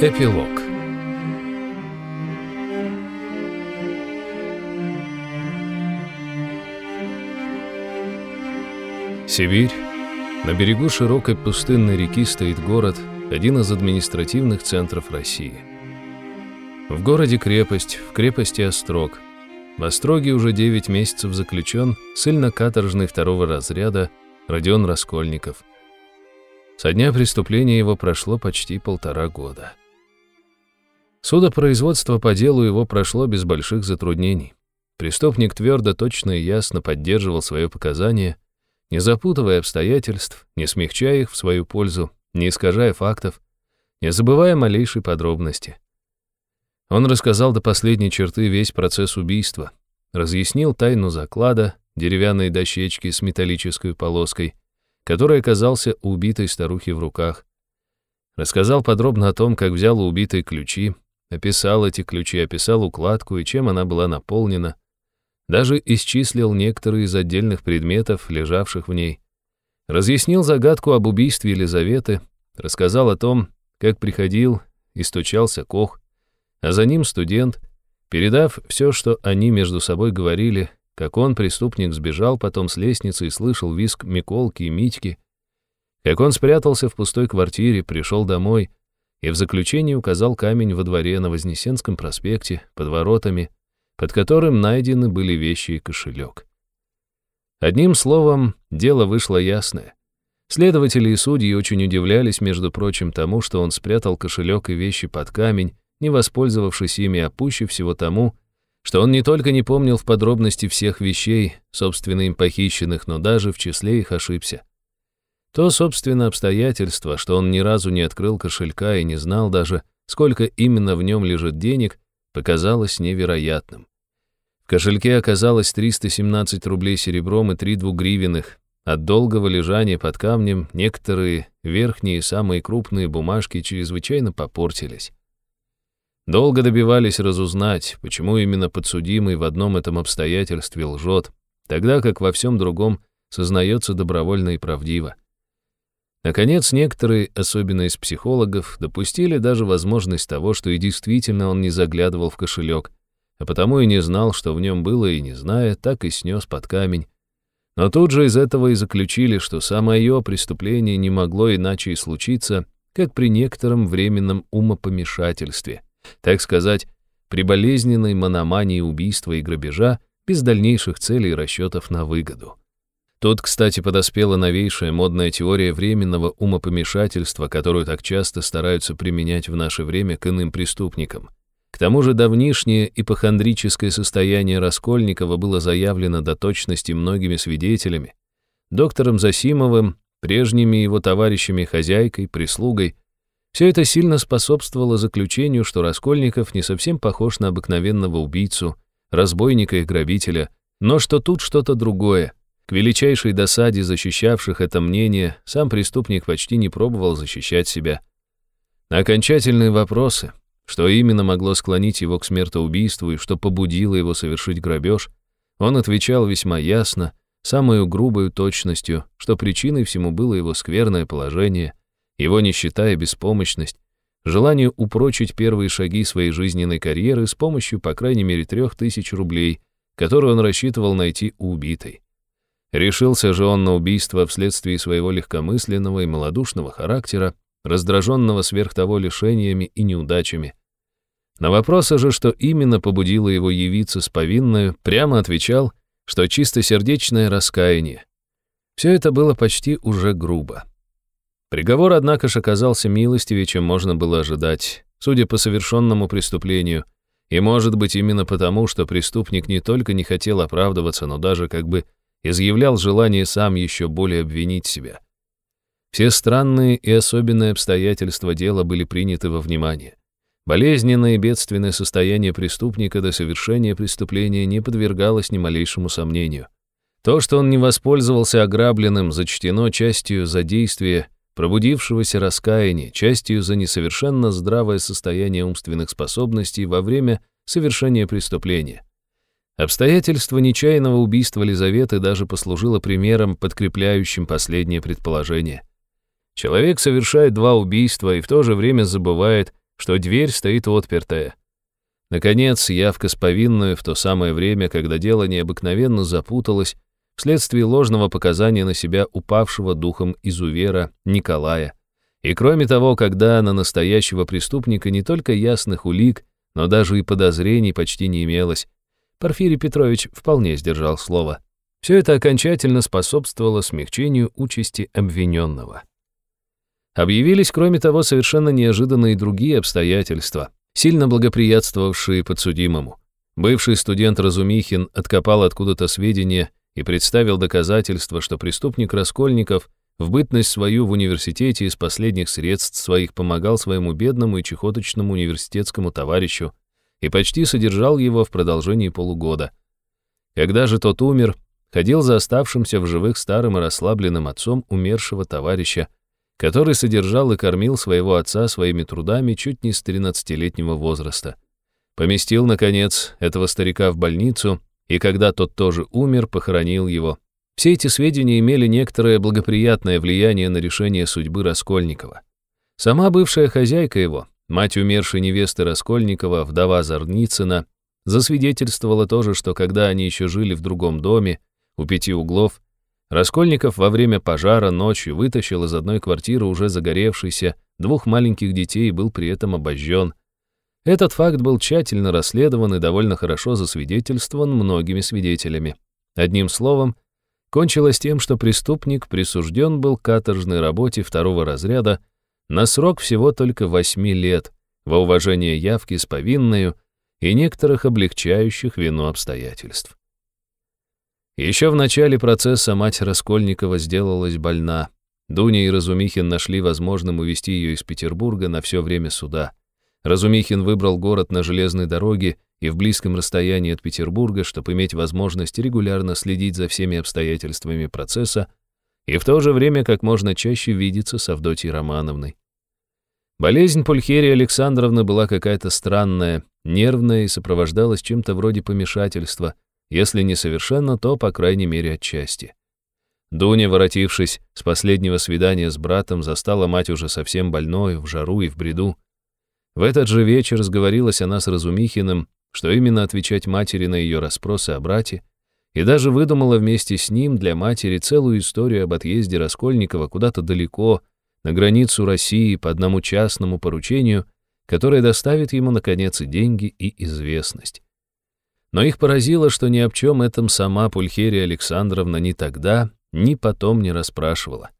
Эпилог Сибирь. На берегу широкой пустынной реки стоит город, один из административных центров России. В городе крепость, в крепости Острог. В Остроге уже 9 месяцев заключен ссыльно-каторжный второго разряда Родион Раскольников. Со дня преступления его прошло почти полтора года. Судопроизводство по делу его прошло без больших затруднений. Преступник твердо, точно и ясно поддерживал свое показание, не запутывая обстоятельств, не смягчая их в свою пользу, не искажая фактов, не забывая малейшей подробности. Он рассказал до последней черты весь процесс убийства, разъяснил тайну заклада, деревянной дощечки с металлической полоской, который оказался у убитой старухи в руках. Рассказал подробно о том, как взял у убитой ключи, описал эти ключи, описал укладку и чем она была наполнена, даже исчислил некоторые из отдельных предметов, лежавших в ней. Разъяснил загадку об убийстве Елизаветы, рассказал о том, как приходил и стучался Кох, а за ним студент, передав все, что они между собой говорили, как он, преступник, сбежал потом с лестницы и слышал визг Миколки и Митьки, как он спрятался в пустой квартире, пришел домой и в заключении указал камень во дворе на Вознесенском проспекте под воротами, под которым найдены были вещи и кошелек. Одним словом, дело вышло ясное. Следователи и судьи очень удивлялись, между прочим, тому, что он спрятал кошелек и вещи под камень, не воспользовавшись ими, а пуще всего тому, что он не только не помнил в подробности всех вещей, собственно им похищенных, но даже в числе их ошибся. То, собственно, обстоятельство, что он ни разу не открыл кошелька и не знал даже, сколько именно в нем лежит денег, показалось невероятным. В кошельке оказалось 317 рублей серебром и три двугривенных. От долгого лежания под камнем некоторые верхние, самые крупные бумажки чрезвычайно попортились. Долго добивались разузнать, почему именно подсудимый в одном этом обстоятельстве лжет, тогда как во всем другом сознается добровольно и правдиво. Наконец, некоторые, особенно из психологов, допустили даже возможность того, что и действительно он не заглядывал в кошелек, а потому и не знал, что в нем было, и не зная, так и снес под камень. Но тут же из этого и заключили, что самое преступление не могло иначе и случиться, как при некотором временном умопомешательстве, так сказать, при болезненной мономании убийства и грабежа без дальнейших целей и расчетов на выгоду. Тут, кстати, подоспела новейшая модная теория временного умопомешательства, которую так часто стараются применять в наше время к иным преступникам. К тому же давнишнее ипохондрическое состояние Раскольникова было заявлено до точности многими свидетелями, доктором Засимовым, прежними его товарищами, хозяйкой, прислугой. Все это сильно способствовало заключению, что Раскольников не совсем похож на обыкновенного убийцу, разбойника и грабителя, но что тут что-то другое. К величайшей досаде защищавших это мнение, сам преступник почти не пробовал защищать себя. На окончательные вопросы, что именно могло склонить его к смертоубийству и что побудило его совершить грабеж, он отвечал весьма ясно, самую грубую точностью, что причиной всему было его скверное положение, его нищета и беспомощность, желание упрочить первые шаги своей жизненной карьеры с помощью, по крайней мере, трех тысяч рублей, которые он рассчитывал найти у убитой. Решился же он на убийство вследствие своего легкомысленного и малодушного характера, раздраженного сверх того лишениями и неудачами. На вопросы же, что именно побудило его явиться с повинною, прямо отвечал, что чистосердечное раскаяние. Все это было почти уже грубо. Приговор, однако же, оказался милостивее, чем можно было ожидать, судя по совершенному преступлению, и, может быть, именно потому, что преступник не только не хотел оправдываться, но даже как бы изъявлял желание сам еще более обвинить себя. Все странные и особенные обстоятельства дела были приняты во внимание. Болезненное и бедственное состояние преступника до совершения преступления не подвергалось ни малейшему сомнению. То, что он не воспользовался ограбленным, зачтено частью за действие пробудившегося раскаяния, частью за несовершенно здравое состояние умственных способностей во время совершения преступления. Обстоятельство нечаянного убийства Лизаветы даже послужило примером, подкрепляющим последнее предположение. Человек совершает два убийства и в то же время забывает, что дверь стоит отпертая. Наконец, явка с повинную в то самое время, когда дело необыкновенно запуталось, вследствие ложного показания на себя упавшего духом изувера Николая. И кроме того, когда на настоящего преступника не только ясных улик, но даже и подозрений почти не имелось, Порфирий Петрович вполне сдержал слово. Все это окончательно способствовало смягчению участи обвиненного. Объявились, кроме того, совершенно неожиданные другие обстоятельства, сильно благоприятствовавшие подсудимому. Бывший студент Разумихин откопал откуда-то сведения и представил доказательства, что преступник Раскольников в бытность свою в университете из последних средств своих помогал своему бедному и чехоточному университетскому товарищу и почти содержал его в продолжении полугода. Когда же тот умер, ходил за оставшимся в живых старым и расслабленным отцом умершего товарища, который содержал и кормил своего отца своими трудами чуть не с 13-летнего возраста. Поместил, наконец, этого старика в больницу, и когда тот тоже умер, похоронил его. Все эти сведения имели некоторое благоприятное влияние на решение судьбы Раскольникова. Сама бывшая хозяйка его, мать умершей невесты Раскольникова, вдова Зарницына, засвидетельствовала тоже, что когда они еще жили в другом доме, у пяти углов, Раскольников во время пожара ночью вытащил из одной квартиры уже загоревшийся двух маленьких детей и был при этом обожжен. Этот факт был тщательно расследован и довольно хорошо засвидетельствован многими свидетелями. Одним словом, кончилось тем, что преступник присужден был к каторжной работе второго разряда на срок всего только восьми лет во уважение явки с повинною и некоторых облегчающих вину обстоятельств. Еще в начале процесса мать Раскольникова сделалась больна. Дуня и Разумихин нашли возможным увезти ее из Петербурга на все время суда. Разумихин выбрал город на железной дороге и в близком расстоянии от Петербурга, чтобы иметь возможность регулярно следить за всеми обстоятельствами процесса и в то же время как можно чаще видеться с Авдотьей Романовной. Болезнь Пульхерии Александровны была какая-то странная, нервная и сопровождалась чем-то вроде помешательства, если не совершенно, то, по крайней мере, отчасти. Дуня, воротившись с последнего свидания с братом, застала мать уже совсем больной, в жару и в бреду. В этот же вечер сговорилась она с Разумихиным, что именно отвечать матери на ее расспросы о брате, и даже выдумала вместе с ним для матери целую историю об отъезде Раскольникова куда-то далеко, на границу России по одному частному поручению, которое доставит ему, наконец, и деньги, и известность. Но их поразило, что ни об чем этом сама Пульхерия Александровна ни тогда, ни потом не расспрашивала.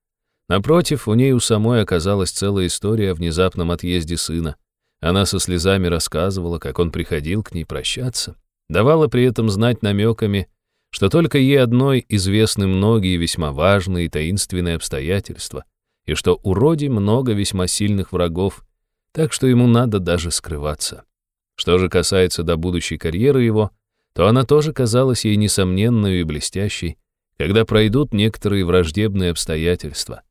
Напротив, у ней у самой оказалась целая история о внезапном отъезде сына. Она со слезами рассказывала, как он приходил к ней прощаться, давала при этом знать намеками, что только ей одной известны многие весьма важные и таинственные обстоятельства, и что у Роди много весьма сильных врагов, так что ему надо даже скрываться. Что же касается до будущей карьеры его, то она тоже казалась ей несомненной и блестящей, когда пройдут некоторые враждебные обстоятельства.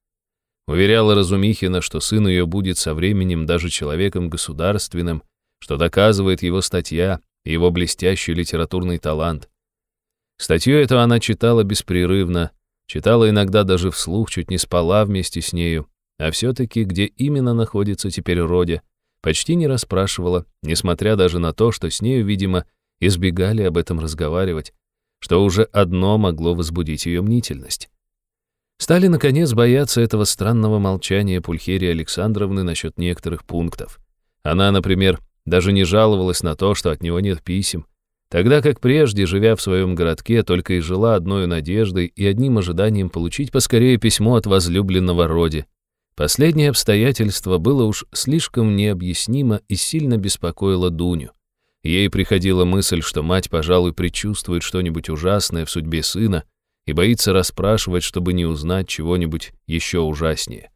Уверяла Разумихина, что сын ее будет со временем даже человеком государственным, что доказывает его статья и его блестящий литературный талант. Статью эту она читала беспрерывно, читала иногда даже вслух, чуть не спала вместе с нею, а все-таки где именно находится теперь Родя, почти не расспрашивала, несмотря даже на то, что с нею, видимо, избегали об этом разговаривать, что уже одно могло возбудить ее мнительность. Стали, наконец, бояться этого странного молчания Пульхерии Александровны насчет некоторых пунктов. Она, например, даже не жаловалась на то, что от него нет писем, тогда как прежде, живя в своем городке, только и жила одной надеждой и одним ожиданием получить поскорее письмо от возлюбленного Роди. Последнее обстоятельство было уж слишком необъяснимо и сильно беспокоило Дуню. Ей приходила мысль, что мать, пожалуй, предчувствует что-нибудь ужасное в судьбе сына, и боится расспрашивать, чтобы не узнать чего-нибудь еще ужаснее.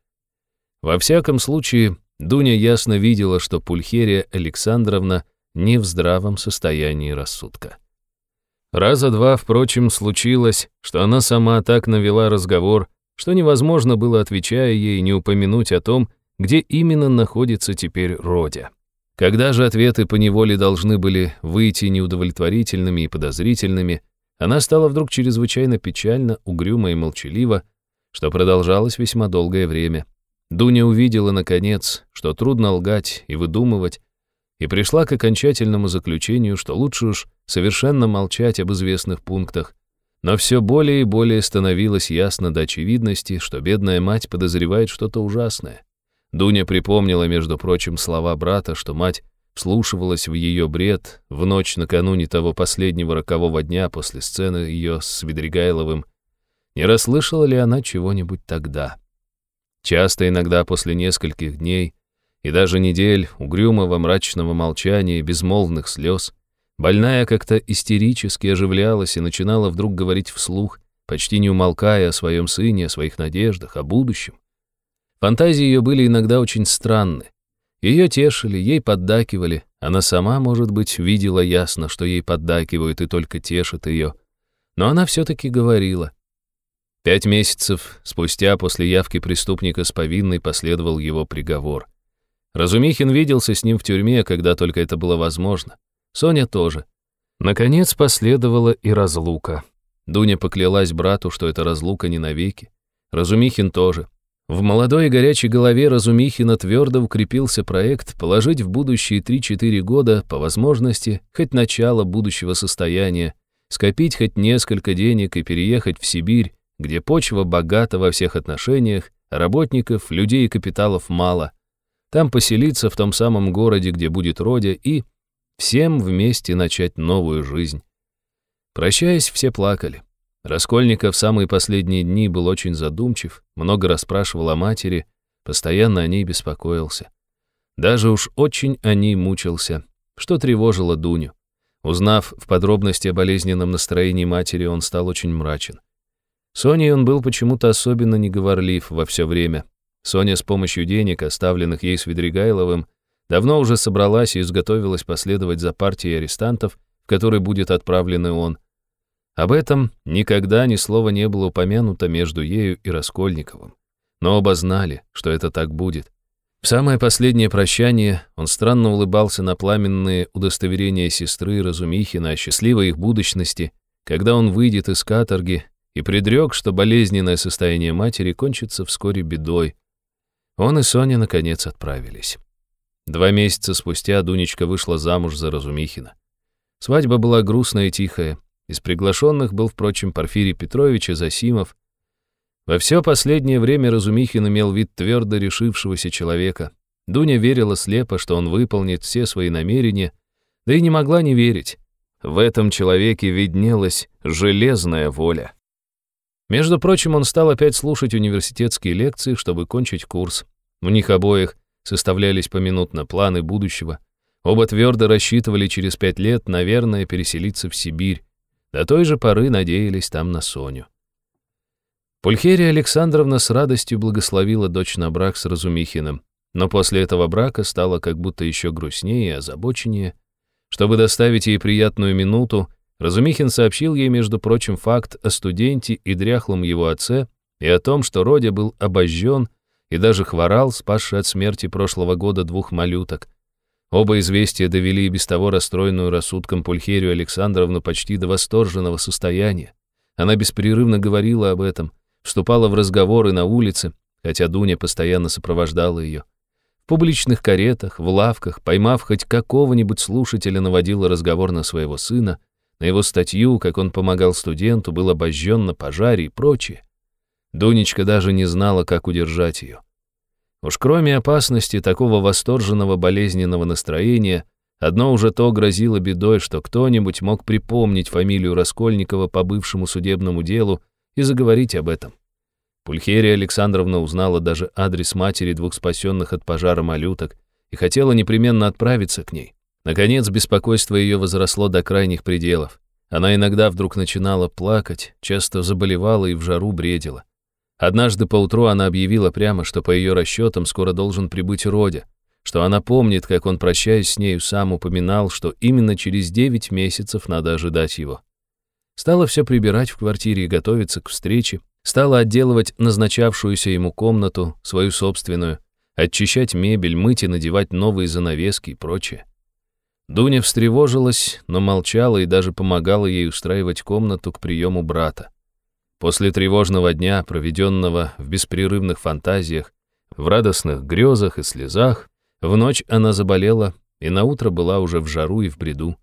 Во всяком случае, Дуня ясно видела, что Пульхерия Александровна не в здравом состоянии рассудка. Раза два, впрочем, случилось, что она сама так навела разговор, что невозможно было, отвечая ей, не упомянуть о том, где именно находится теперь Родя. Когда же ответы по неволе должны были выйти неудовлетворительными и подозрительными, она стала вдруг чрезвычайно печально, угрюма и молчалива, что продолжалось весьма долгое время. Дуня увидела, наконец, что трудно лгать и выдумывать, и пришла к окончательному заключению, что лучше уж совершенно молчать об известных пунктах, но все более и более становилось ясно до очевидности, что бедная мать подозревает что-то ужасное. Дуня припомнила, между прочим, слова брата, что мать вслушивалась в ее бред в ночь накануне того последнего рокового дня после сцены ее с Свидригайловым. Не расслышала ли она чего-нибудь тогда? Часто иногда после нескольких дней и даже недель угрюмого мрачного молчания и безмолвных слез больная как-то истерически оживлялась и начинала вдруг говорить вслух, почти не умолкая о своем сыне, о своих надеждах, о будущем. Фантазии ее были иногда очень странны. Ее тешили, ей поддакивали. Она сама, может быть, видела ясно, что ей поддакивают и только тешат ее. Но она все-таки говорила. Пять месяцев спустя после явки преступника с повинной последовал его приговор. Разумихин виделся с ним в тюрьме, когда только это было возможно. Соня тоже. Наконец последовала и разлука. Дуня поклялась брату, что эта разлука не навеки. Разумихин тоже. В молодой и горячей голове Разумихина твердо укрепился проект положить в будущие 3-4 года, по возможности, хоть начало будущего состояния, скопить хоть несколько денег и переехать в Сибирь, где почва богата во всех отношениях, работников, людей и капиталов мало. Там поселиться в том самом городе, где будет Родя, и всем вместе начать новую жизнь. Прощаясь, все плакали. Раскольников в самые последние дни был очень задумчив, много расспрашивал о матери, постоянно о ней беспокоился. Даже уж очень о ней мучился, что тревожило Дуню. Узнав в подробности о болезненном настроении матери, он стал очень мрачен. Соней он был почему-то особенно неговорлив во все время. Соня с помощью денег, оставленных ей с Ведригайловым, давно уже собралась и изготовилась последовать за партией арестантов, в которой будет отправлен и он. Об этом никогда ни слова не было упомянуто между ею и Раскольниковым. Но оба знали, что это так будет. В самое последнее прощание он странно улыбался на пламенные удостоверения сестры Разумихина о счастливой их будущности, когда он выйдет из каторги и предрек, что болезненное состояние матери кончится вскоре бедой. Он и Соня, наконец, отправились. Два месяца спустя Дунечка вышла замуж за Разумихина. Свадьба была грустная и тихая, из приглашенных был, впрочем, Порфирий Петрович и Засимов. Во все последнее время Разумихин имел вид твердо решившегося человека. Дуня верила слепо, что он выполнит все свои намерения, да и не могла не верить. В этом человеке виднелась железная воля. Между прочим, он стал опять слушать университетские лекции, чтобы кончить курс. У них обоих составлялись поминутно планы будущего. Оба твердо рассчитывали через пять лет, наверное, переселиться в Сибирь. До той же поры надеялись там на Соню. Пульхерия Александровна с радостью благословила дочь на брак с Разумихиным, но после этого брака стало как будто еще грустнее и озабоченнее. Чтобы доставить ей приятную минуту, Разумихин сообщил ей, между прочим, факт о студенте и дряхлом его отце и о том, что Родя был обожжен и даже хворал, спасший от смерти прошлого года двух малюток — Оба известия довели и без того расстроенную рассудком Пульхерию Александровну почти до восторженного состояния. Она беспрерывно говорила об этом, вступала в разговоры на улице, хотя Дуня постоянно сопровождала ее. В публичных каретах, в лавках, поймав хоть какого-нибудь слушателя, наводила разговор на своего сына, на его статью, как он помогал студенту, был обожжен на пожаре и прочее. Дунечка даже не знала, как удержать ее. Уж кроме опасности такого восторженного болезненного настроения, одно уже то грозило бедой, что кто-нибудь мог припомнить фамилию Раскольникова по бывшему судебному делу и заговорить об этом. Пульхерия Александровна узнала даже адрес матери двух спасенных от пожара малюток и хотела непременно отправиться к ней. Наконец, беспокойство ее возросло до крайних пределов. Она иногда вдруг начинала плакать, часто заболевала и в жару бредила. Однажды поутру она объявила прямо, что по ее расчетам скоро должен прибыть Родя, что она помнит, как он, прощаясь с нею, сам упоминал, что именно через девять месяцев надо ожидать его. Стала все прибирать в квартире и готовиться к встрече, стала отделывать назначавшуюся ему комнату, свою собственную, очищать мебель, мыть и надевать новые занавески и прочее. Дуня встревожилась, но молчала и даже помогала ей устраивать комнату к приему брата. После тревожного дня, проведенного в беспрерывных фантазиях, в радостных грезах и слезах. В ночь она заболела, и наутро была уже в жару и в бреду.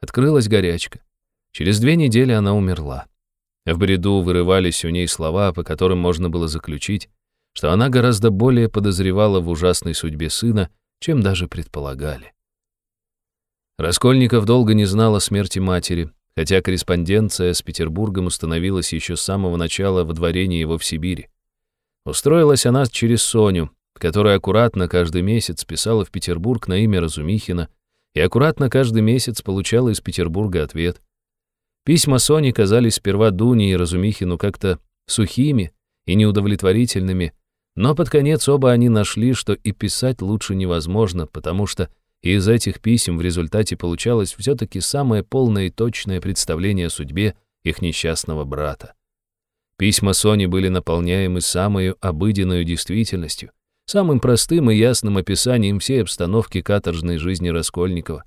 Открылась горячка. Через две недели она умерла. В бреду вырывались у ней слова, по которым можно было заключить, что она гораздо более подозревала в ужасной судьбе сына, чем даже предполагали. Раскольников долго не знал о смерти матери, хотя корреспонденция с Петербургом установилась еще с самого начала водворения его в Сибири. Устроилась она через Соню, которая аккуратно каждый месяц писала в Петербург на имя Разумихина и аккуратно каждый месяц получала из Петербурга ответ. Письма Сони казались сперва Дуне и Разумихину как-то сухими и неудовлетворительными, но под конец оба они нашли, что и писать лучше невозможно, потому что из этих писем в результате получалось все-таки самое полное и точное представление о судьбе их несчастного брата. Письма Сони были наполняемы самой обыденной действительностью, самым простым и ясным описанием всей обстановки каторжной жизни Раскольникова.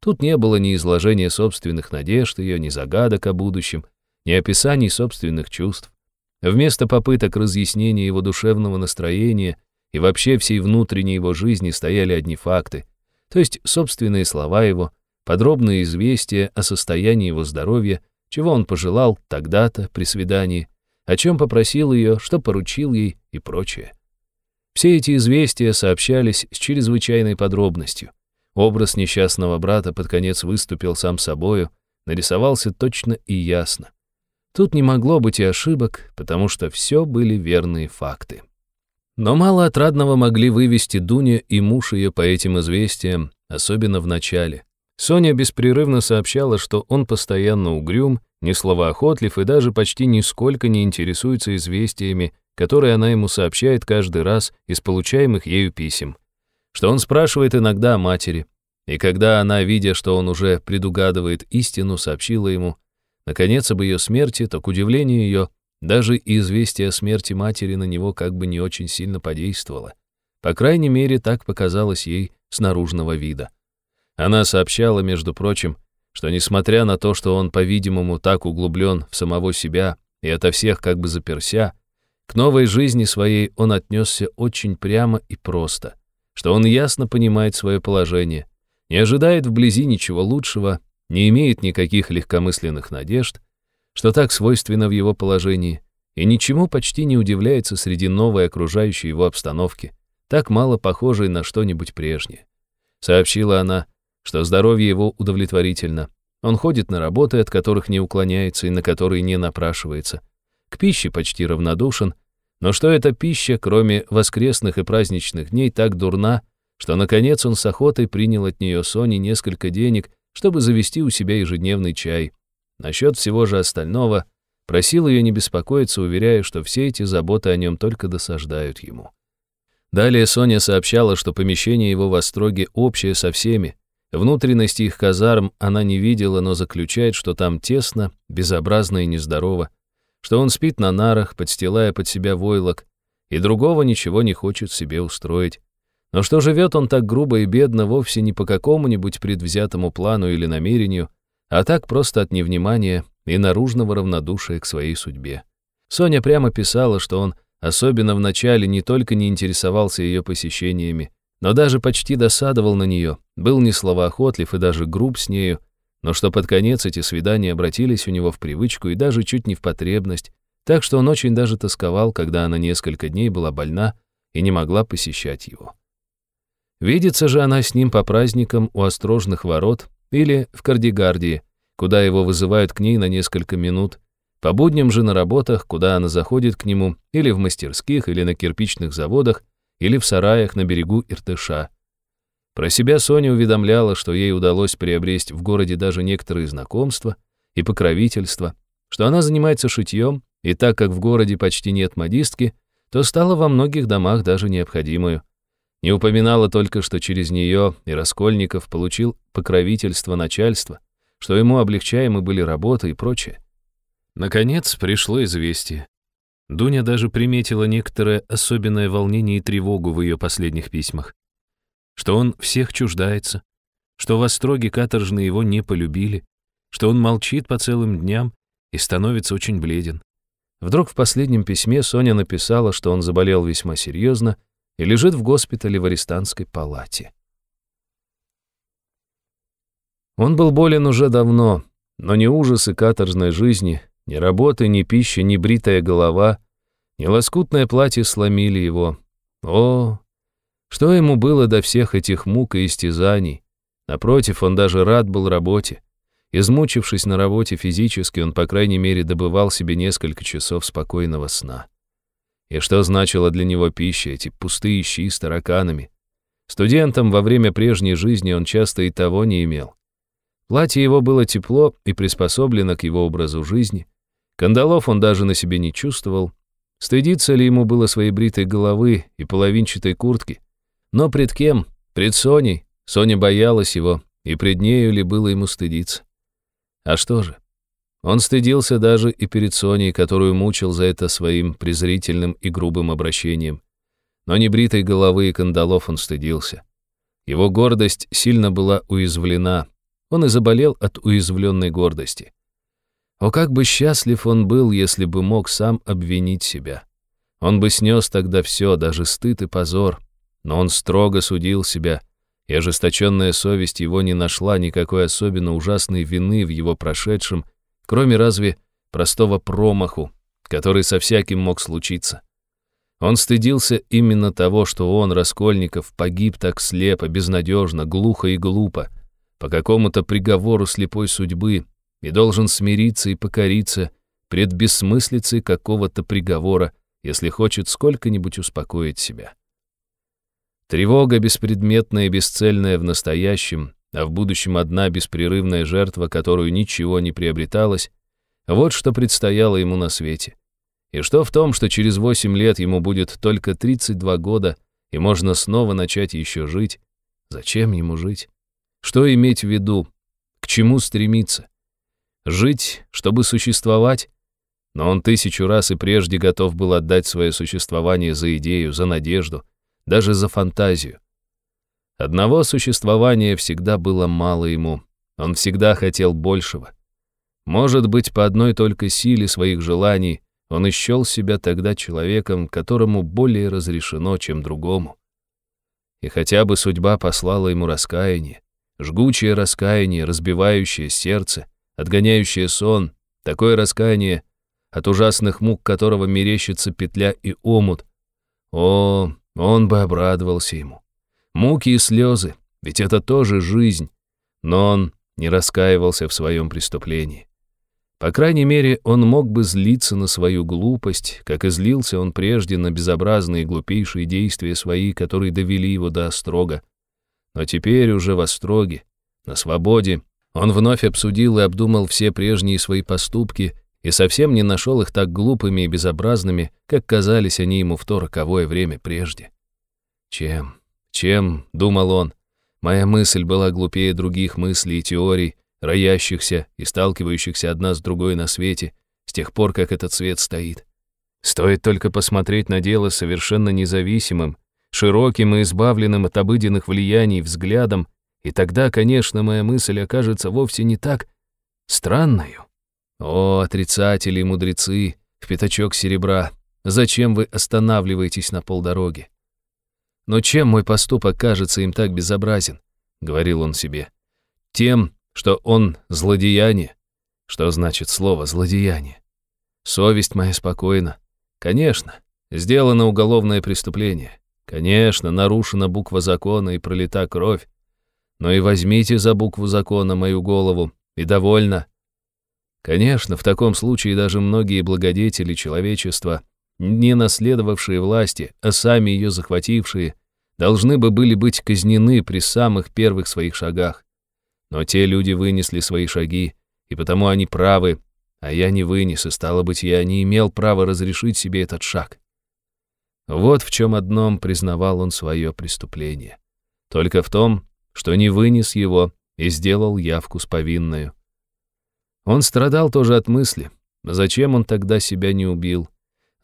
Тут не было ни изложения собственных надежд ее, ни загадок о будущем, ни описаний собственных чувств. Вместо попыток разъяснения его душевного настроения и вообще всей внутренней его жизни стояли одни факты, то есть собственные слова его, подробные известия о состоянии его здоровья, чего он пожелал тогда-то при свидании, о чем попросил ее, что поручил ей и прочее. Все эти известия сообщались с чрезвычайной подробностью. Образ несчастного брата под конец выступил сам собою, нарисовался точно и ясно. Тут не могло быть и ошибок, потому что все были верные факты. Но мало отрадного могли вывести Дуня и муж ее по этим известиям, особенно в начале. Соня беспрерывно сообщала, что он постоянно угрюм, несловоохотлив и даже почти нисколько не интересуется известиями, которые она ему сообщает каждый раз из получаемых ею писем. Что он спрашивает иногда о матери. И когда она, видя, что он уже предугадывает истину, сообщила ему, наконец, об ее смерти, то, к удивлению ее, даже известие о смерти матери на него как бы не очень сильно подействовало. По крайней мере, так показалось ей с наружного вида. Она сообщала, между прочим, что несмотря на то, что он, по-видимому, так углублен в самого себя и ото всех как бы заперся, к новой жизни своей он отнесся очень прямо и просто, что он ясно понимает свое положение, не ожидает вблизи ничего лучшего не имеет никаких легкомысленных надежд, что так свойственно в его положении, и ничему почти не удивляется среди новой окружающей его обстановки, так мало похожей на что-нибудь прежнее. Сообщила она, что здоровье его удовлетворительно. Он ходит на работы, от которых не уклоняется и на которые не напрашивается. К пище почти равнодушен, но что эта пища, кроме воскресных и праздничных дней, так дурна, что, наконец, он с охотой принял от нее Сони несколько денег чтобы завести у себя ежедневный чай. Насчет всего же остального просил ее не беспокоиться, уверяя, что все эти заботы о нем только досаждают ему. Далее Соня сообщала, что помещение его в Остроге общее со всеми. Внутренности их казарм она не видела, но заключает, что там тесно, безобразно и нездорово, что он спит на нарах, подстилая под себя войлок, и другого ничего не хочет себе устроить. Но что живет он так грубо и бедно вовсе не по какому-нибудь предвзятому плану или намерению, а так просто от невнимания и наружного равнодушия к своей судьбе. Соня прямо писала, что он особенно в начале не только не интересовался ее посещениями, но даже почти досадовал на нее, был не словоохотлив и даже груб с нею, но что под конец эти свидания обратились у него в привычку и даже чуть не в потребность, так что он очень даже тосковал, когда она несколько дней была больна и не могла посещать его. Видится же она с ним по праздникам у острожных ворот или в Кардигардии, куда его вызывают к ней на несколько минут, по будням же на работах, куда она заходит к нему, или в мастерских, или на кирпичных заводах, или в сараях на берегу Иртыша. Про себя Соня уведомляла, что ей удалось приобрести в городе даже некоторые знакомства и покровительства, что она занимается шитьем, и так как в городе почти нет модистки, то стала во многих домах даже необходимую. Не упоминала только, что через нее и Раскольников получил покровительство начальства, что ему облегчаемы были работы и прочее. Наконец пришло известие. Дуня даже приметила некоторое особенное волнение и тревогу в ее последних письмах. Что он всех чуждается, что в Остроге каторжные его не полюбили, что он молчит по целым дням и становится очень бледен. Вдруг в последнем письме Соня написала, что он заболел весьма серьезно, и лежит в госпитале в арестантской палате. Он был болен уже давно, но ни ужасы каторжной жизни, ни работы, ни пища, ни бритая голова, ни лоскутное платье сломили его. О, что ему было до всех этих мук и истязаний? Напротив, он даже рад был работе. Измучившись на работе физически, он, по крайней мере, добывал себе несколько часов спокойного сна. И что значила для него пища, эти пустые щи с тараканами? Студентом во время прежней жизни он часто и того не имел. Платье его было тепло и приспособлено к его образу жизни. Кандалов он даже на себе не чувствовал. Стыдиться ли ему было своей бритой головы и половинчатой куртки? Но пред кем? Пред Соней. Соня боялась его, и пред нею ли было ему стыдиться? А что же? Он стыдился даже и перед Соней, которую мучил за это своим презрительным и грубым обращением. Но не бритой головы и кандалов он стыдился. Его гордость сильно была уязвлена. Он и заболел от уязвленной гордости. О, как бы счастлив он был, если бы мог сам обвинить себя. Он бы снес тогда все, даже стыд и позор. Но он строго судил себя — и ожесточенная совесть его не нашла никакой особенно ужасной вины в его прошедшем, кроме разве простого промаху, который со всяким мог случиться. Он стыдился именно того, что он, Раскольников, погиб так слепо, безнадежно, глухо и глупо, по какому-то приговору слепой судьбы, и должен смириться и покориться пред бессмыслицей какого-то приговора, если хочет сколько-нибудь успокоить себя. Тревога беспредметная и бесцельная в настоящем, а в будущем одна беспрерывная жертва, которую ничего не приобреталось, вот что предстояло ему на свете. И что в том, что через 8 лет ему будет только 32 года, и можно снова начать еще жить? Зачем ему жить? Что иметь в виду? К чему стремиться? Жить, чтобы существовать? Но он тысячу раз и прежде готов был отдать свое существование за идею, за надежду, даже за фантазию. Одного существования всегда было мало ему, он всегда хотел большего. Может быть, по одной только силе своих желаний он исчел себя тогда человеком, которому более разрешено, чем другому. И хотя бы судьба послала ему раскаяние, жгучее раскаяние, разбивающее сердце, отгоняющее сон, такое раскаяние, от ужасных мук которого мерещится петля и омут. О, он бы обрадовался ему. Муки и слезы, ведь это тоже жизнь. Но он не раскаивался в своем преступлении. По крайней мере, он мог бы злиться на свою глупость, как и злился он прежде на безобразные глупейшие действия свои, которые довели его до острога. Но теперь уже в остроге, на свободе, он вновь обсудил и обдумал все прежние свои поступки и совсем не нашел их так глупыми и безобразными, как казались они ему в то роковое время прежде. Чем, чем, думал он, моя мысль была глупее других мыслей и теорий, роящихся и сталкивающихся одна с другой на свете, с тех пор, как этот свет стоит. Стоит только посмотреть на дело совершенно независимым, широким и избавленным от обыденных влияний взглядом, и тогда, конечно, моя мысль окажется вовсе не так странною. О, отрицатели и мудрецы, в пятачок серебра, зачем вы останавливаетесь на полдороги? Но чем мой поступок кажется им так безобразен? Говорил он себе. Тем, что он злодеяние. Что значит слово «злодеяние»? Совесть моя спокойна. Конечно, сделано уголовное преступление. Конечно, нарушена буква закона и пролита кровь. Но и возьмите за букву закона мою голову, и довольно. Конечно, в таком случае даже многие благодетели человечества, не наследовавшие власти, а сами ее захватившие, должны бы были быть казнены при самых первых своих шагах. Но те люди вынесли свои шаги, и потому они правы, а я не вынес, и стало быть, я не имел права разрешить себе этот шаг. Вот в чем одном признавал он свое преступление. Только в том, что не вынес его и сделал явку с повинною. Он страдал тоже от мысли, зачем он тогда себя не убил?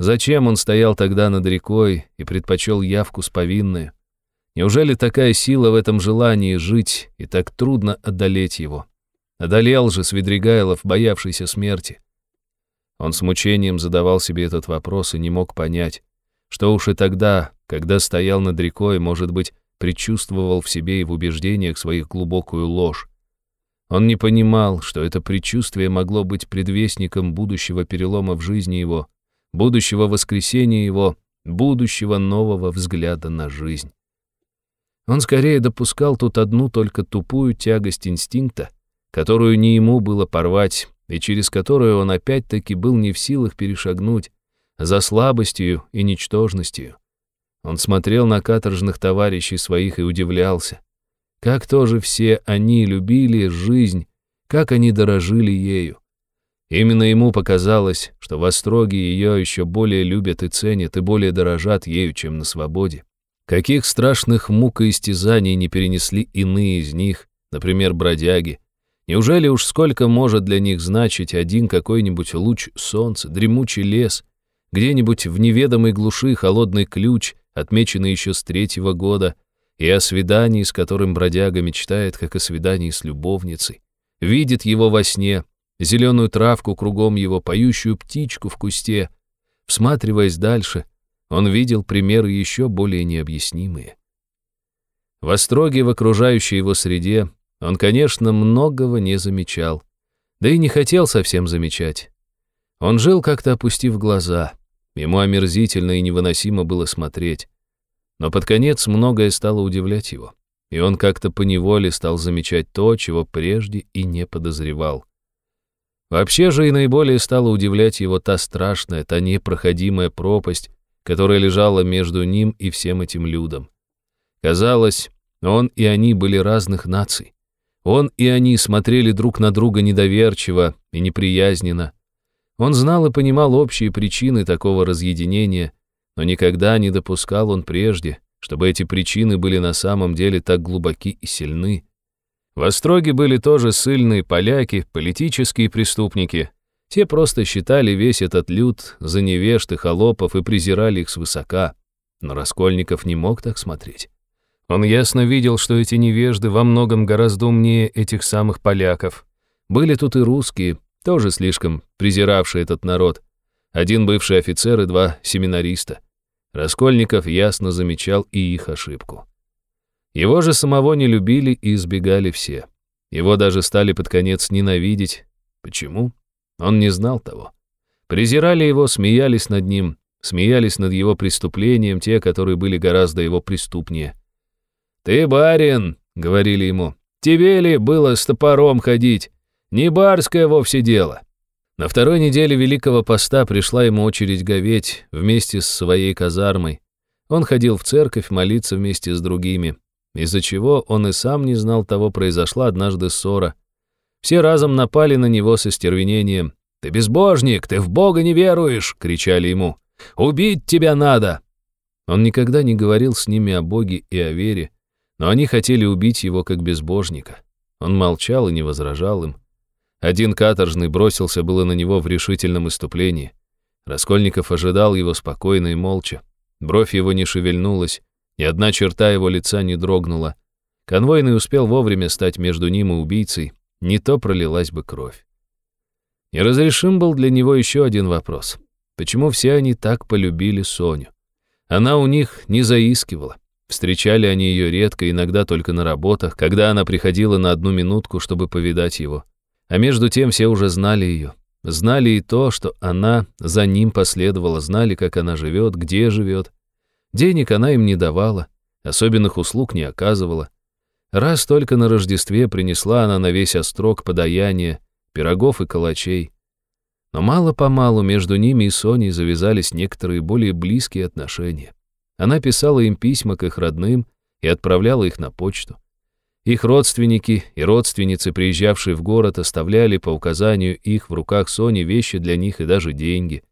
Зачем он стоял тогда над рекой и предпочел явку с повинной? Неужели такая сила в этом желании жить и так трудно одолеть его? Одолел же Свидригайлов, боявшийся смерти. Он с мучением задавал себе этот вопрос и не мог понять, что уж и тогда, когда стоял над рекой, может быть, предчувствовал в себе и в убеждениях своих глубокую ложь. Он не понимал, что это предчувствие могло быть предвестником будущего перелома в жизни его, будущего воскресения его, будущего нового взгляда на жизнь. Он скорее допускал тут одну только тупую тягость инстинкта, которую не ему было порвать, и через которую он опять-таки был не в силах перешагнуть, за слабостью и ничтожностью. Он смотрел на каторжных товарищей своих и удивлялся. Как тоже все они любили жизнь, как они дорожили ею. Именно ему показалось, что в Остроге ее еще более любят и ценят, и более дорожат ею, чем на свободе. Каких страшных мук и истязаний не перенесли иные из них, например, бродяги. Неужели уж сколько может для них значить один какой-нибудь луч солнца, дремучий лес, где-нибудь в неведомой глуши холодный ключ, отмеченный еще с третьего года, и о свидании, с которым бродяга мечтает, как о свидании с любовницей, видит его во сне, зеленую травку кругом его, поющую птичку в кусте, всматриваясь дальше, он видел примеры еще более необъяснимые. В остроге в окружающей его среде он, конечно, многого не замечал, да и не хотел совсем замечать. Он жил как-то опустив глаза, ему омерзительно и невыносимо было смотреть. Но под конец многое стало удивлять его, и он как-то поневоле стал замечать то, чего прежде и не подозревал. Вообще же и наиболее стала удивлять его та страшная, та непроходимая пропасть, которая лежала между ним и всем этим людом. Казалось, он и они были разных наций. Он и они смотрели друг на друга недоверчиво и неприязненно. Он знал и понимал общие причины такого разъединения, но никогда не допускал он прежде, чтобы эти причины были на самом деле так глубоки и сильны. В Остроге были тоже сильные поляки, политические преступники, те просто считали весь этот люд за невежд и холопов и презирали их свысока. Но Раскольников не мог так смотреть. Он ясно видел, что эти невежды во многом гораздо умнее этих самых поляков. Были тут и русские, тоже слишком презиравшие этот народ. Один бывший офицер и два семинариста. Раскольников ясно замечал и их ошибку. Его же самого не любили и избегали все. Его даже стали под конец ненавидеть. Почему? Он не знал того. Презирали его, смеялись над ним, смеялись над его преступлением те, которые были гораздо его преступнее. «Ты барин», — говорили ему, — «тебе ли было с топором ходить? Не барское вовсе дело». На второй неделе Великого Поста пришла ему очередь говеть вместе с своей казармой. Он ходил в церковь молиться вместе с другими, из-за чего он и сам не знал того, произошла однажды ссора. Все разом напали на него со стервенением. «Ты безбожник, ты в Бога не веруешь!» — кричали ему. «Убить тебя надо!» Он никогда не говорил с ними о Боге и о вере, но они хотели убить его как безбожника. Он молчал и не возражал им. Один каторжный бросился было на него в решительном иступлении. Раскольников ожидал его спокойно и молча. Бровь его не шевельнулась, ни одна черта его лица не дрогнула. Конвойный успел вовремя стать между ним и убийцей, не то пролилась бы кровь. Неразрешим был для него еще один вопрос. Почему все они так полюбили Соню? Она у них не заискивала. Встречали они ее редко, иногда только на работах, когда она приходила на одну минутку, чтобы повидать его. А между тем все уже знали ее. Знали и то, что она за ним последовала, знали, как она живет, где живет. Денег она им не давала, особенных услуг не оказывала. Раз только на Рождестве принесла она на весь острог подаяние, пирогов и калачей. Но мало-помалу между ними и Соней завязались некоторые более близкие отношения. Она писала им письма к их родным и отправляла их на почту. Их родственники и родственницы, приезжавшие в город, оставляли по указанию их в руках Сони вещи для них и даже деньги.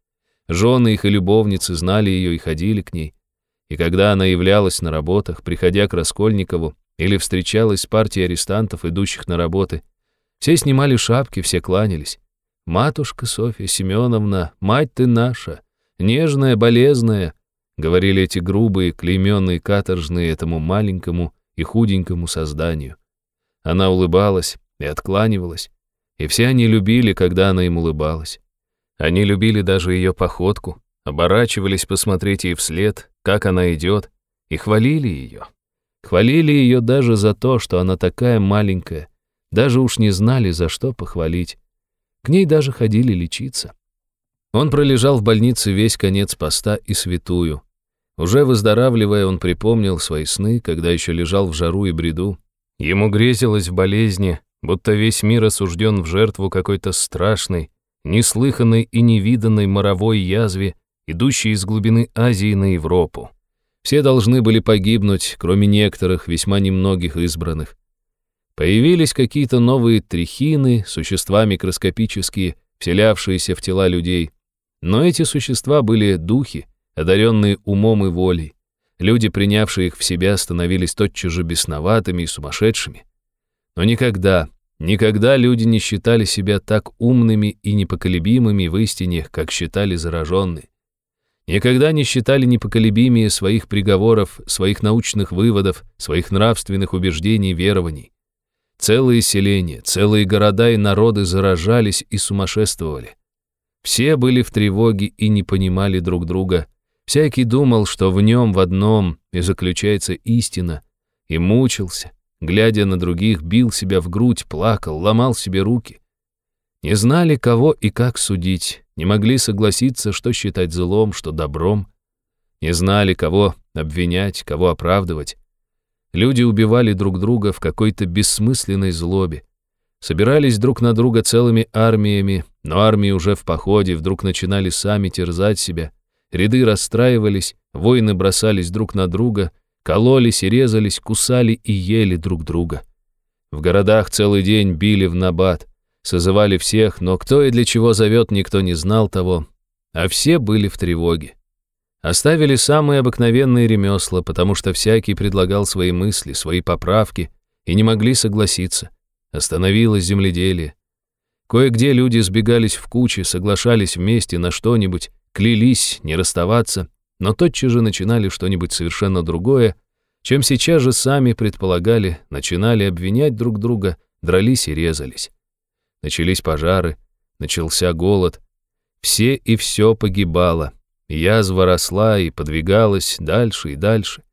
Жены их и любовницы знали ее и ходили к ней. И когда она являлась на работах, приходя к Раскольникову, или встречалась с партией арестантов, идущих на работы. Все снимали шапки, все кланялись. «Матушка Софья Семеновна, мать ты наша, нежная, болезная», говорили эти грубые, клейменные каторжные этому маленькому и худенькому созданию. Она улыбалась и откланивалась, и все они любили, когда она им улыбалась. Они любили даже ее походку, оборачивались посмотреть ей вслед, как она идет, и хвалили ее. Хвалили ее даже за то, что она такая маленькая, даже уж не знали, за что похвалить. К ней даже ходили лечиться. Он пролежал в больнице весь конец поста и святую. Уже выздоравливая, он припомнил свои сны, когда еще лежал в жару и бреду. Ему грезилось в болезни, будто весь мир осужден в жертву какой-то страшной, неслыханной и невиданной моровой язве, идущей из глубины Азии на Европу. Все должны были погибнуть, кроме некоторых, весьма немногих избранных. Появились какие-то новые трихины, существа микроскопические, вселявшиеся в тела людей. Но эти существа были духи, одаренные умом и волей. Люди, принявшие их в себя, становились тотчас же бесноватыми и сумасшедшими. Но никогда, никогда люди не считали себя так умными и непоколебимыми в истине, как считали зараженные. Никогда не считали непоколебимее своих приговоров, своих научных выводов, своих нравственных убеждений верований. Целые селения, целые города и народы заражались и сумасшествовали. Все были в тревоге и не понимали друг друга. Всякий думал, что в нем в одном и заключается истина, и мучился, глядя на других, бил себя в грудь, плакал, ломал себе руки. Не знали, кого и как судить, не могли согласиться, что считать злом, что добром. Не знали, кого обвинять, кого оправдывать. Люди убивали друг друга в какой-то бессмысленной злобе. Собирались друг на друга целыми армиями, но армии уже в походе вдруг начинали сами терзать себя. Ряды расстраивались, воины бросались друг на друга, кололись и резались, кусали и ели друг друга. В городах целый день били в набат, созывали всех, но кто и для чего зовет, никто не знал того, а все были в тревоге. Оставили самые обыкновенные ремесла, потому что всякий предлагал свои мысли, свои поправки, и не могли согласиться. Остановилось земледелие. Кое-где люди сбегались в кучи, соглашались вместе на что-нибудь, клялись не расставаться, но тотчас же начинали что-нибудь совершенно другое, чем сейчас же сами предполагали, начинали обвинять друг друга, дрались и резались. Начались пожары, начался голод. Все и все погибало. Язва росла и подвигалась дальше и дальше.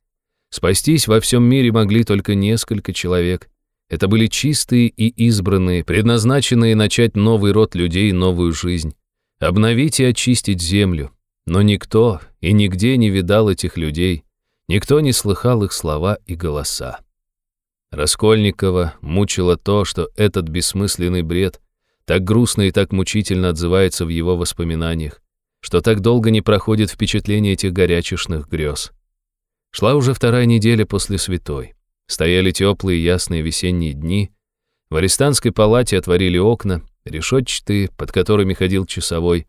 Спастись во всем мире могли только несколько человек. Это были чистые и избранные, предназначенные начать новый род людей, новую жизнь. Обновить и очистить землю. Но никто и нигде не видал этих людей. Никто не слыхал их слова и голоса. Раскольникова мучило то, что этот бессмысленный бред так грустно и так мучительно отзывается в его воспоминаниях что так долго не проходит впечатление этих горячешных грез. Шла уже вторая неделя после святой. Стояли теплые ясные весенние дни. В арестантской палате отворили окна, решетчатые, под которыми ходил часовой.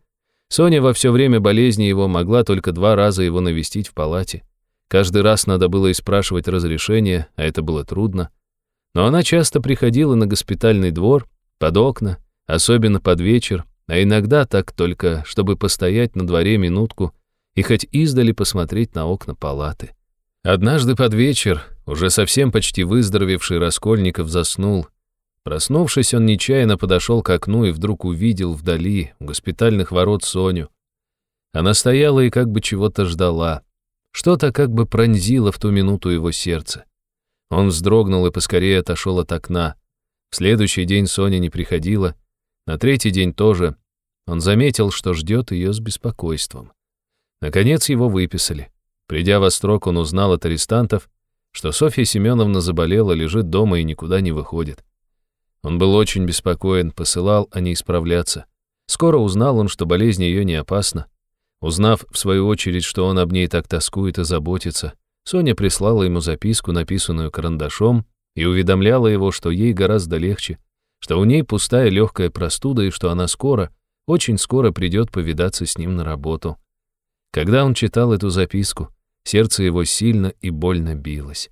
Соня во все время болезни его могла только два раза его навестить в палате. Каждый раз надо было и спрашивать разрешение, а это было трудно. Но она часто приходила на госпитальный двор, под окна, особенно под вечер, а иногда так только, чтобы постоять на дворе минутку и хоть издали посмотреть на окна палаты. Однажды под вечер, уже совсем почти выздоровевший Раскольников заснул. Проснувшись, он нечаянно подошел к окну и вдруг увидел вдали, у госпитальных ворот, Соню. Она стояла и как бы чего-то ждала. Что-то как бы пронзило в ту минуту его сердце. Он вздрогнул и поскорее отошел от окна. В следующий день Соня не приходила, на третий день тоже. Он заметил, что ждет ее с беспокойством. Наконец его выписали. Придя во строк, он узнал от арестантов, что Софья Семеновна заболела, лежит дома и никуда не выходит. Он был очень беспокоен, посылал о ней справляться. Скоро узнал он, что болезнь ее не опасна. Узнав, в свою очередь, что он об ней так тоскует и заботится, Соня прислала ему записку, написанную карандашом, и уведомляла его, что ей гораздо легче, что у ней пустая легкая простуда и что она скоро, очень скоро придет повидаться с ним на работу. Когда он читал эту записку, сердце его сильно и больно билось.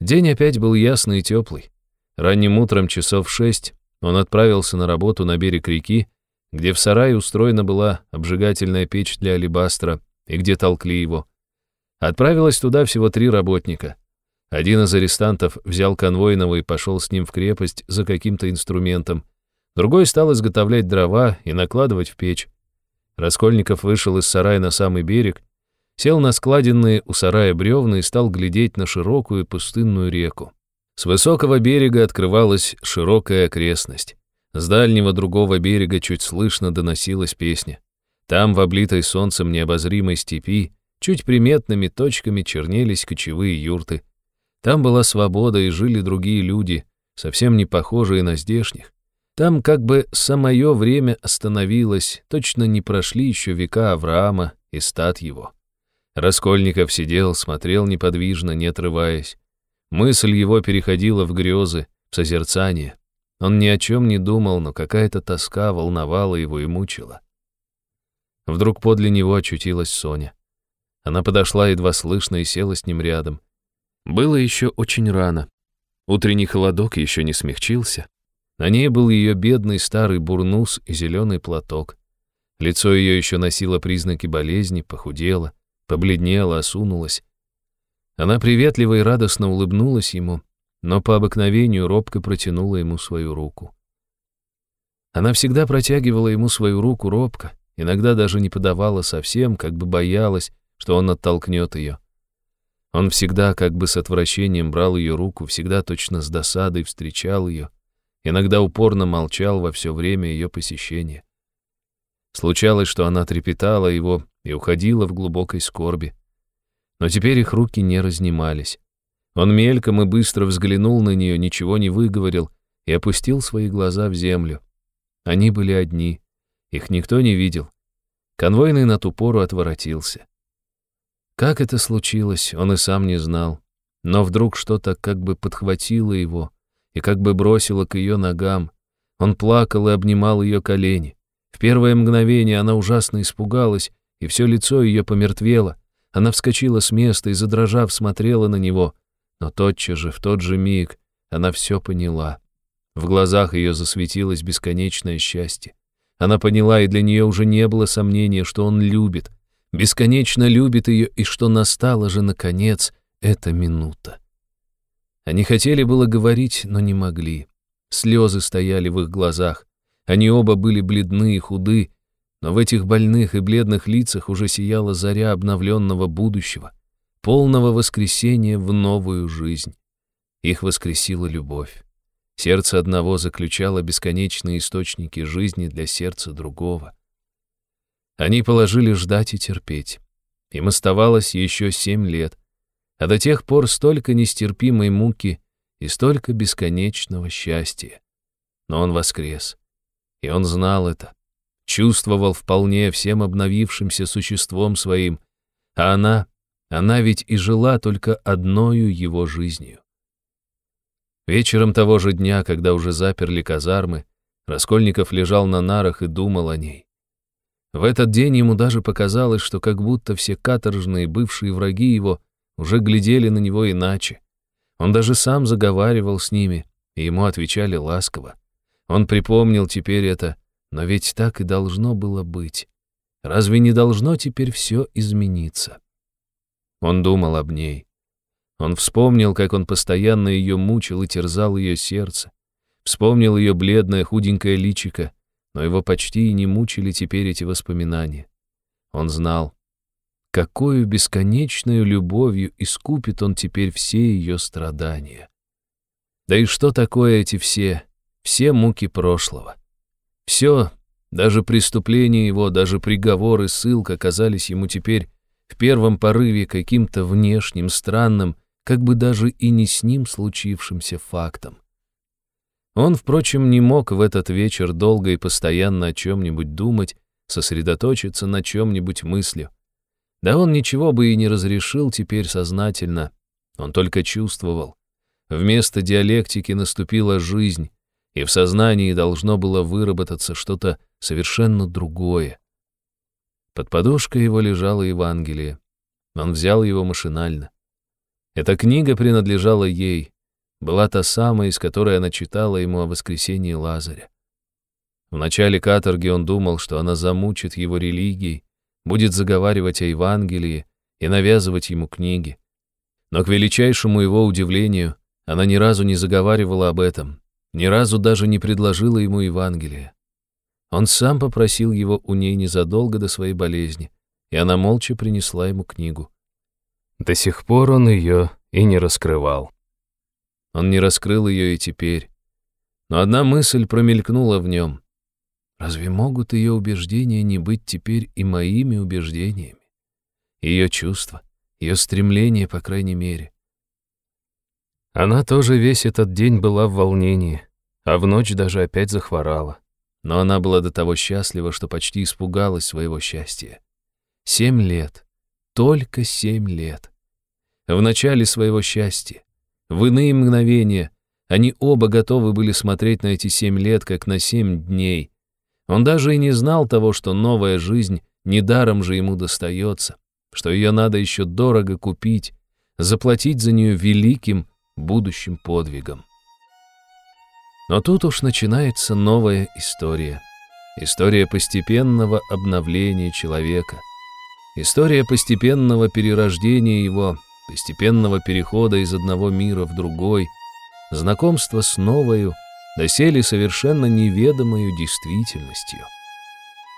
День опять был ясный и теплый. Ранним утром часов шесть он отправился на работу на берег реки, где в сарае устроена была обжигательная печь для алебастра и где толкли его. Отправилось туда всего три работника — один из арестантов взял конвойного и пошел с ним в крепость за каким-то инструментом. Другой стал изготовлять дрова и накладывать в печь. Раскольников вышел из сарая на самый берег, сел на складенные у сарая бревна и стал глядеть на широкую пустынную реку. С высокого берега открывалась широкая окрестность. С дальнего другого берега чуть слышно доносилась песня. Там, в облитой солнцем необозримой степи, чуть приметными точками чернелись кочевые юрты. Там была свобода и жили другие люди, совсем не похожие на здешних. Там как бы самое время остановилось, точно не прошли еще века Авраама и стат его. Раскольников сидел, смотрел неподвижно, не отрываясь. Мысль его переходила в грезы, в созерцание. Он ни о чем не думал, но какая-то тоска волновала его и мучила. Вдруг подле него очутилась Соня. Она подошла едва слышно и села с ним рядом. Было еще очень рано. Утренний холодок еще не смягчился. На ней был ее бедный старый бурнус и зеленый платок. Лицо ее еще носило признаки болезни, похудело, побледнело, осунулось. Она приветливо и радостно улыбнулась ему, но по обыкновению робко протянула ему свою руку. Она всегда протягивала ему свою руку робко, иногда даже не подавала совсем, как бы боялась, что он оттолкнет ее. Он всегда как бы с отвращением брал ее руку, всегда точно с досадой встречал ее, иногда упорно молчал во все время ее посещения. Случалось, что она трепетала его и уходила в глубокой скорби. Но теперь их руки не разнимались. Он мельком и быстро взглянул на нее, ничего не выговорил и опустил свои глаза в землю. Они были одни, их никто не видел. Конвойный на ту пору отворотился. Как это случилось, он и сам не знал. Но вдруг что-то как бы подхватило его и как бы бросило к ее ногам. Он плакал и обнимал ее колени. В первое мгновение она ужасно испугалась, и все лицо ее помертвело. Она вскочила с места и, задрожав, смотрела на него. Но тотчас же, в тот же миг, она все поняла. В глазах ее засветилось бесконечное счастье. Она поняла, и для нее уже не было сомнения, что он любит, бесконечно любит ее, и что настала же, наконец, эта минута. Они хотели было говорить, но не могли. Слезы стояли в их глазах. Они оба были бледны и худы, но в этих больных и бледных лицах уже сияла заря обновленного будущего, полного воскресения в новую жизнь. Их воскресила любовь. Сердце одного заключало бесконечные источники жизни для сердца другого. Они положили ждать и терпеть. Им оставалось еще семь лет, а до тех пор столько нестерпимой муки и столько бесконечного счастья. Но он воскрес, и он знал это чувствовал вполне всем обновившимся существом своим, а она, она ведь и жила только одною его жизнью. Вечером того же дня, когда уже заперли казармы, Раскольников лежал на нарах и думал о ней. В этот день ему даже показалось, что как будто все каторжные бывшие враги его уже глядели на него иначе. Он даже сам заговаривал с ними, и ему отвечали ласково. Он припомнил теперь это, но ведь так и должно было быть. Разве не должно теперь все измениться? Он думал об ней. Он вспомнил, как он постоянно ее мучил и терзал ее сердце. Вспомнил ее бледное худенькое личико, но его почти и не мучили теперь эти воспоминания. Он знал, какую бесконечную любовью искупит он теперь все ее страдания. Да и что такое эти все, все муки прошлого? Все, даже преступления его, даже приговоры, ссылка казались ему теперь в первом порыве каким-то внешним, странным, как бы даже и не с ним случившимся фактом. Он, впрочем, не мог в этот вечер долго и постоянно о чем-нибудь думать, сосредоточиться на чем-нибудь мыслью. Да он ничего бы и не разрешил теперь сознательно, он только чувствовал. Вместо диалектики наступила жизнь, и в сознании должно было выработаться что-то совершенно другое. Под подушкой его лежало Евангелие. Он взял его машинально. Эта книга принадлежала ей, была та самая, из которой она читала ему о воскресении Лазаря. В начале каторги он думал, что она замучит его религией, будет заговаривать о Евангелии и навязывать ему книги. Но к величайшему его удивлению, она ни разу не заговаривала об этом, ни разу даже не предложила ему Евангелие. Он сам попросил его у ней незадолго до своей болезни, и она молча принесла ему книгу. До сих пор он ее и не раскрывал. Он не раскрыл ее и теперь. Но одна мысль промелькнула в нем. Разве могут ее убеждения не быть теперь и моими убеждениями? Ее чувства, ее стремления, по крайней мере. Она тоже весь этот день была в волнении, а в ночь даже опять захворала. Но она была до того счастлива, что почти испугалась своего счастья. Семь лет. Только семь лет. В начале своего счастья, в иные мгновения, они оба готовы были смотреть на эти семь лет, как на семь дней. Он даже и не знал того, что новая жизнь недаром же ему достается, что ее надо еще дорого купить, заплатить за нее великим будущим подвигом. Но тут уж начинается новая история. История постепенного обновления человека. История постепенного перерождения его, постепенного перехода из одного мира в другой, знакомства с новою, доселе совершенно неведомою действительностью.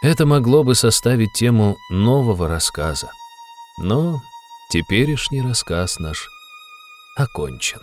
Это могло бы составить тему нового рассказа. Но теперешний рассказ наш окончен.